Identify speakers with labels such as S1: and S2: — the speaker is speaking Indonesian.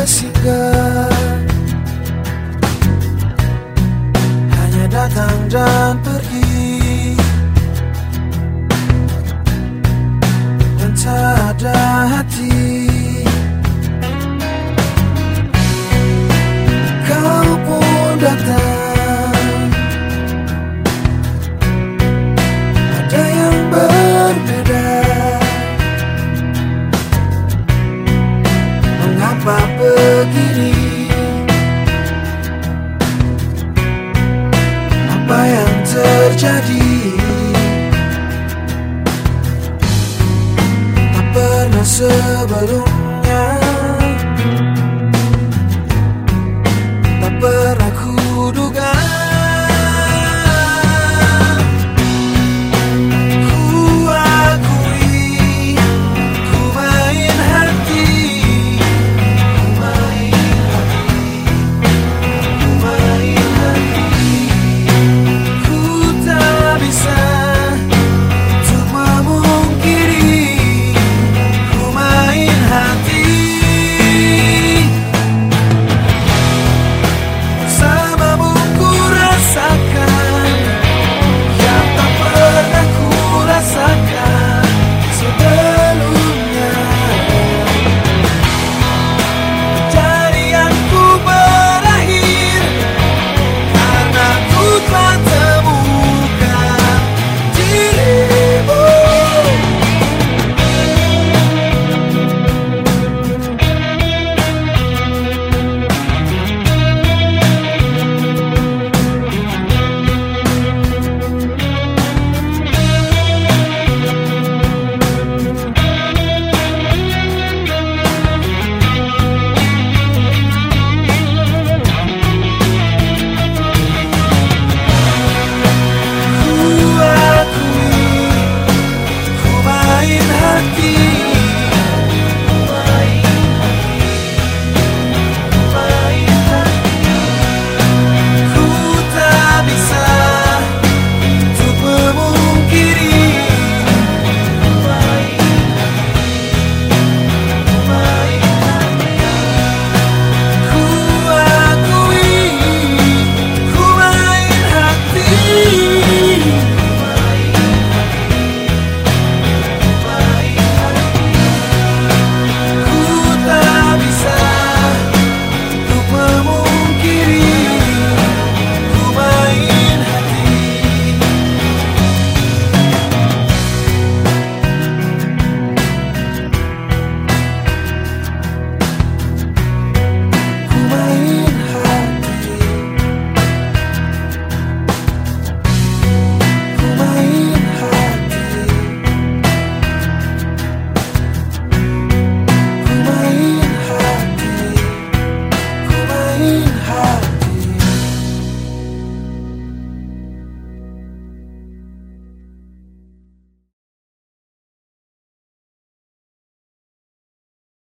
S1: bersinggah Hanya datang dan pergi Mengapa begini Apa yang terjadi? Tak pernah sebelumnya. Tak pernah kuduga